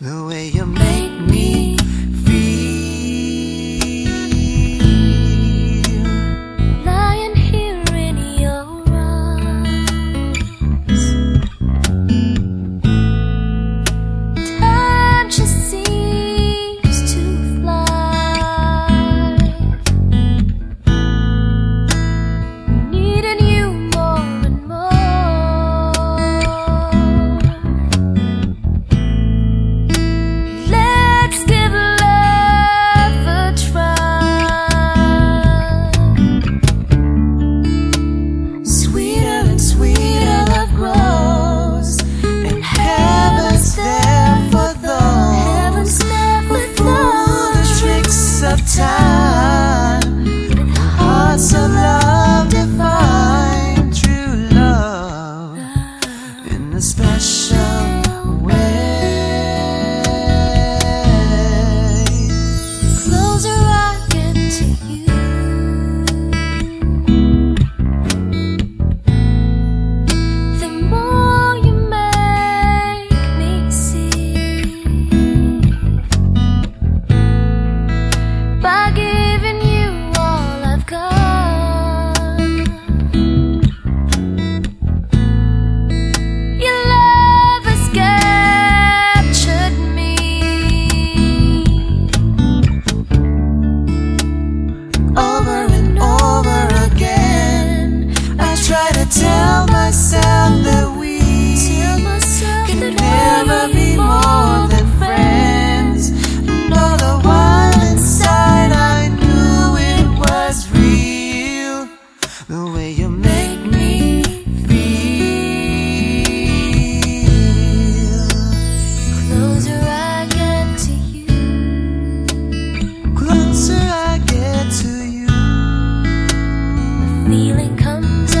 The way you the way you make me feel. Closer I get to you, closer I get to you. Feeling comes.